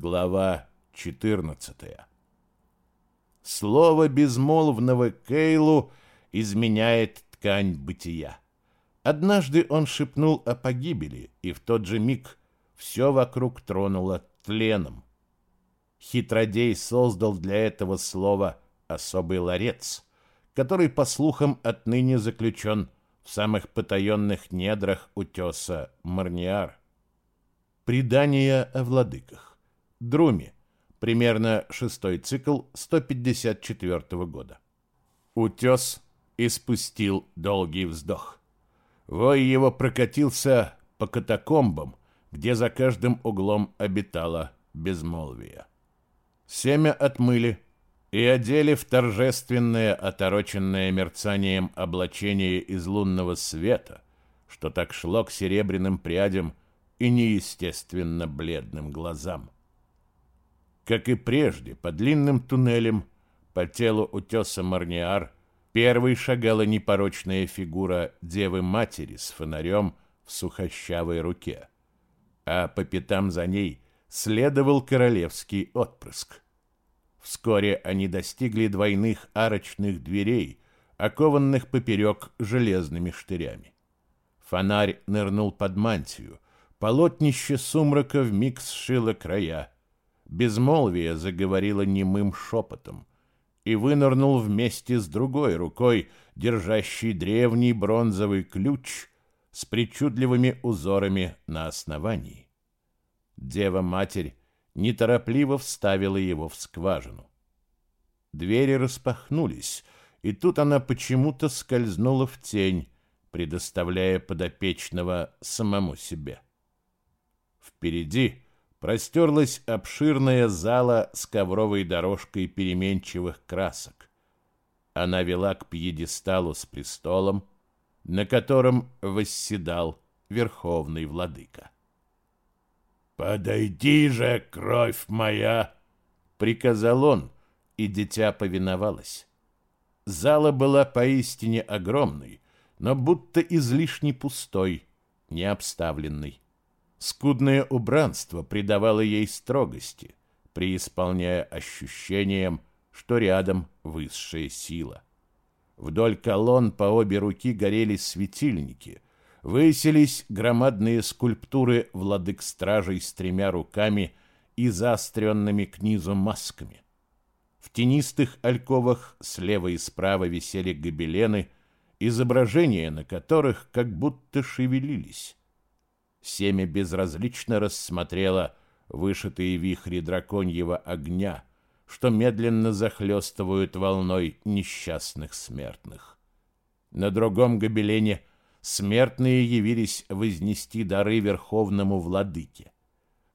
Глава 14. Слово безмолвного Кейлу изменяет ткань бытия. Однажды он шепнул о погибели, и в тот же миг все вокруг тронуло тленом. Хитродей создал для этого слова особый ларец, который, по слухам, отныне заключен в самых потаенных недрах утеса Марниар. Предание о владыках. Друми. Примерно шестой цикл 154 года. Утес испустил долгий вздох. Вой его прокатился по катакомбам, где за каждым углом обитало безмолвие. Семя отмыли и одели в торжественное, отороченное мерцанием облачение из лунного света, что так шло к серебряным прядям и неестественно бледным глазам. Как и прежде, по длинным туннелям, по телу утеса Марниар, первой шагала непорочная фигура Девы-Матери с фонарем в сухощавой руке, а по пятам за ней следовал королевский отпрыск. Вскоре они достигли двойных арочных дверей, окованных поперек железными штырями. Фонарь нырнул под мантию, полотнище сумрака вмиг сшило края. Безмолвие заговорило немым шепотом и вынырнул вместе с другой рукой, держащей древний бронзовый ключ с причудливыми узорами на основании. Дева-матерь неторопливо вставила его в скважину. Двери распахнулись, и тут она почему-то скользнула в тень, предоставляя подопечного самому себе. Впереди простерлась обширная зала с ковровой дорожкой переменчивых красок. Она вела к пьедесталу с престолом, на котором восседал верховный владыка. «Подойди же, кровь моя!» — приказал он, и дитя повиновалось. Зала была поистине огромной, но будто излишне пустой, необставленной. Скудное убранство придавало ей строгости, преисполняя ощущением, что рядом высшая сила. Вдоль колонн по обе руки горели светильники — высились громадные скульптуры владык-стражей с тремя руками и заостренными к низу масками. В тенистых альковах слева и справа висели гобелены, изображения на которых как будто шевелились. Семя безразлично рассмотрело вышитые вихри драконьего огня, что медленно захлестывают волной несчастных смертных. На другом гобелене смертные явились вознести дары верховному владыке.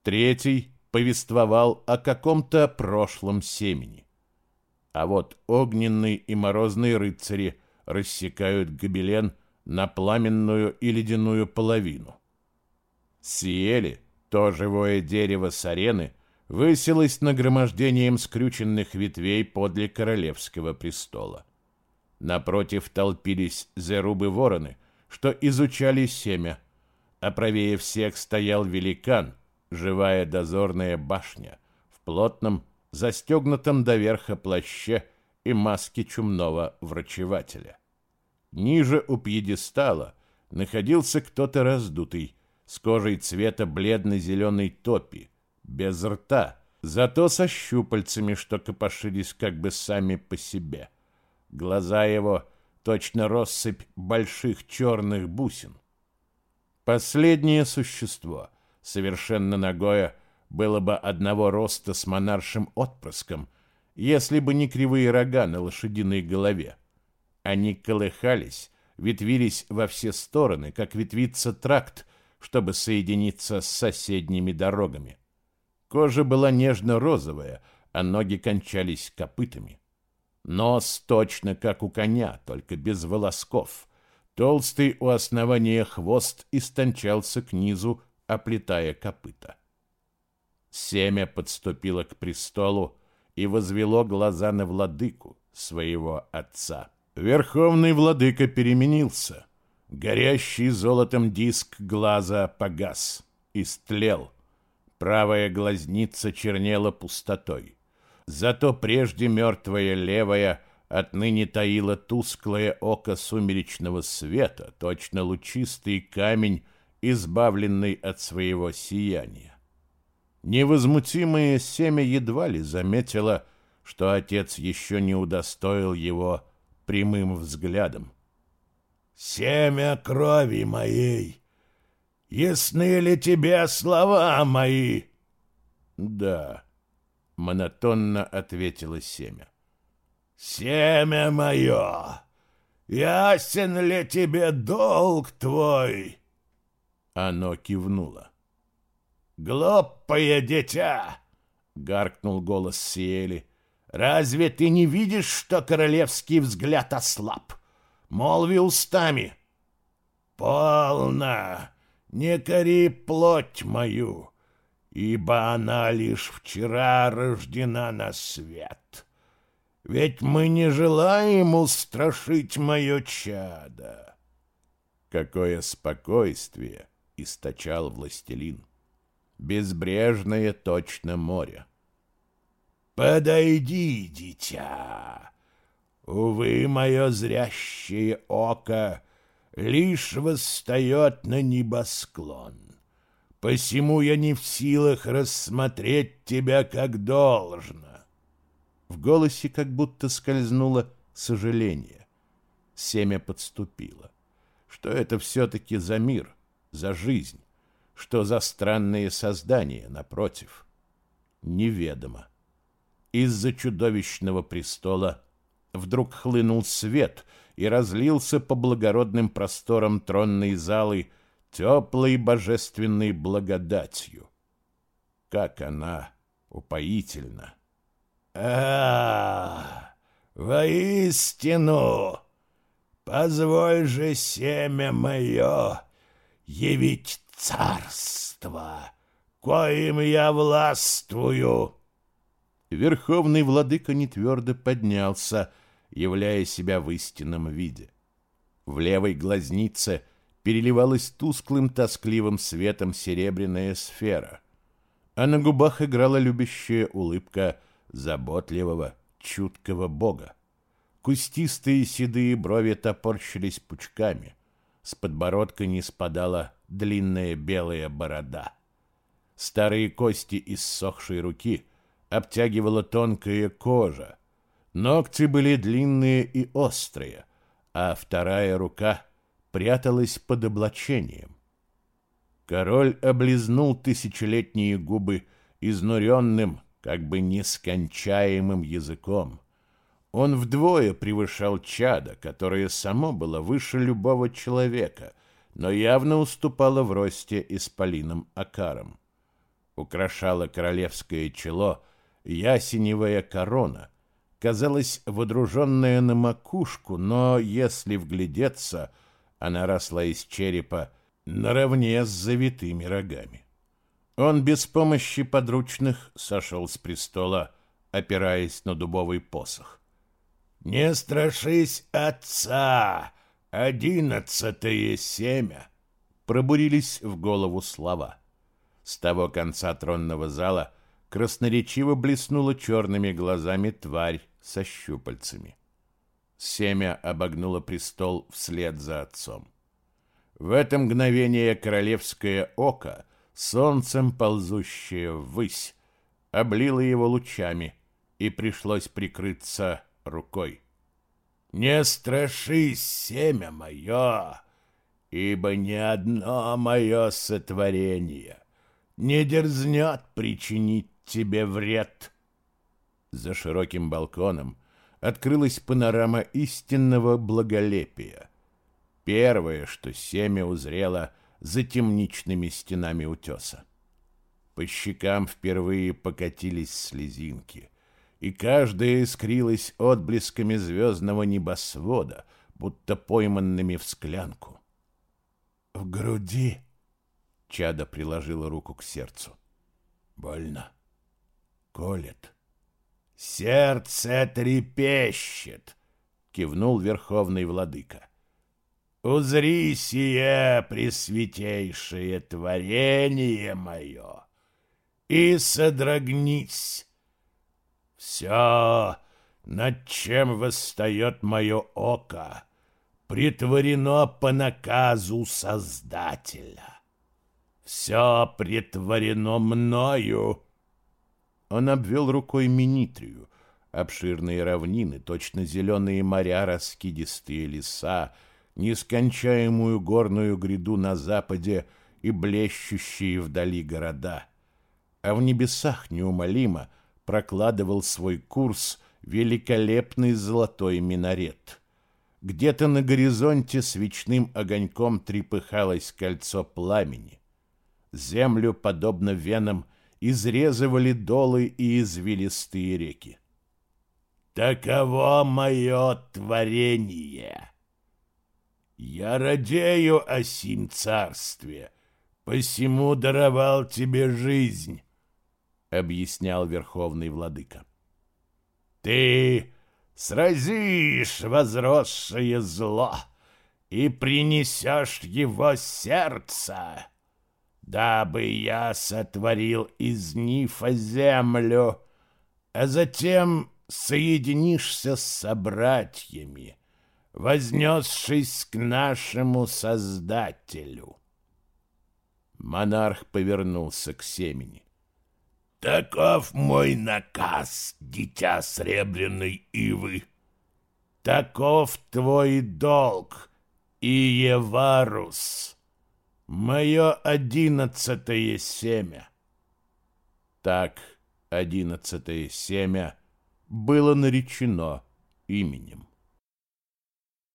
Третий повествовал о каком-то прошлом семени. А вот огненный и морозный рыцари рассекают гобелен на пламенную и ледяную половину. Сиели, то живое дерево с арены, высилось нагромождением скрюченных ветвей подле королевского престола. Напротив толпились зерубы-вороны, что изучали семя, а правее всех стоял великан, живая дозорная башня, в плотном, застегнутом до верха плаще и маске чумного врачевателя. Ниже у пьедестала находился кто-то раздутый, с кожей цвета бледно-зеленой топи, без рта, зато со щупальцами, что копошились как бы сами по себе. Глаза его точно россыпь больших черных бусин. Последнее существо, совершенно ногое, было бы одного роста с монаршим отпрыском, если бы не кривые рога на лошадиной голове. Они колыхались, ветвились во все стороны, как ветвится тракт, чтобы соединиться с соседними дорогами. Кожа была нежно-розовая, а ноги кончались копытами. Нос точно как у коня, только без волосков. Толстый у основания хвост истончался к низу, оплетая копыта. Семя подступило к престолу и возвело глаза на владыку, своего отца. Верховный владыка переменился. Горящий золотом диск глаза погас, истлел. Правая глазница чернела пустотой. Зато прежде мертвая левая отныне таила тусклое око сумеречного света, точно лучистый камень, избавленный от своего сияния. Невозмутимое семя едва ли заметило, что отец еще не удостоил его прямым взглядом. «Семя крови моей! Ясны ли тебе слова мои?» «Да», — монотонно ответило семя. «Семя мое! Ясен ли тебе долг твой?» Оно кивнуло. «Глупое дитя!» — гаркнул голос Сиэли. «Разве ты не видишь, что королевский взгляд ослаб? Молви устами!» «Полно! Не кори плоть мою, ибо она лишь вчера рождена на свет. Ведь мы не желаем устрашить мое чадо!» Какое спокойствие источал властелин! безбрежное точно море. «Подойди, дитя! Увы, мое зрящее око лишь восстает на небосклон. Посему я не в силах рассмотреть тебя как должно». В голосе как будто скользнуло сожаление. Семя подступило. Что это все-таки за мир, за жизнь? Что за странные создания, напротив? Неведомо. Из-за чудовищного престола вдруг хлынул свет и разлился по благородным просторам тронной залы теплой божественной благодатью. Как она упоительна! а, воистину! Позволь же семя мое явить царство, коим я властвую!» Верховный владыка нетвердо поднялся, являя себя в истинном виде. В левой глазнице переливалась тусклым тоскливым светом серебряная сфера, а на губах играла любящая улыбка заботливого, чуткого бога. Кустистые седые брови топорщились пучками, с подбородка не спадала длинная белая борода. Старые кости иссохшей руки обтягивала тонкая кожа. Ногти были длинные и острые, а вторая рука пряталась под облачением. Король облизнул тысячелетние губы изнуренным, как бы нескончаемым языком. Он вдвое превышал чада, которое само было выше любого человека, но явно уступало в росте исполином Акаром. Украшала королевское чело ясеневая корона, казалась водруженная на макушку, но, если вглядеться, она росла из черепа наравне с завитыми рогами. Он без помощи подручных сошел с престола, опираясь на дубовый посох. «Не страшись отца!» «Одиннадцатое семя!» Пробурились в голову слова. С того конца тронного зала красноречиво блеснула черными глазами тварь со щупальцами. Семя обогнуло престол вслед за отцом. В это мгновение королевское око, солнцем ползущее ввысь, облило его лучами, и пришлось прикрыться рукой. Не страшись, семя мое, ибо ни одно мое сотворение не дерзнет причинить тебе вред. За широким балконом открылась панорама истинного благолепия. Первое, что семя узрело за темничными стенами утеса. По щекам впервые покатились слезинки и каждая искрилась отблесками звездного небосвода, будто пойманными в склянку. «В груди!» — Чада приложила руку к сердцу. «Больно. Колет. Сердце трепещет!» — кивнул верховный владыка. «Узри сие, пресвятейшее творение мое, и содрогнись. Все, над чем восстает мое око, притворено по наказу Создателя. Все притворено мною. Он обвел рукой Минитрию, обширные равнины, точно зеленые моря, раскидистые леса, нескончаемую горную гряду на западе и блещущие вдали города. А в небесах неумолимо прокладывал свой курс великолепный золотой минарет. Где-то на горизонте свечным огоньком трепыхалось кольцо пламени. Землю, подобно венам, изрезывали долы и извилистые реки. Таково мое творение. Я радею о сим царстве, посему даровал тебе жизнь, — объяснял верховный владыка. Ты сразишь возросшее зло и принесешь его сердце, дабы я сотворил из нифа землю, а затем соединишься с собратьями, вознесшись к нашему Создателю. Монарх повернулся к семени. Таков мой наказ, дитя Сребряной Ивы. Таков твой долг, Иеварус, мое одиннадцатое семя. Так одиннадцатое семя было наречено именем.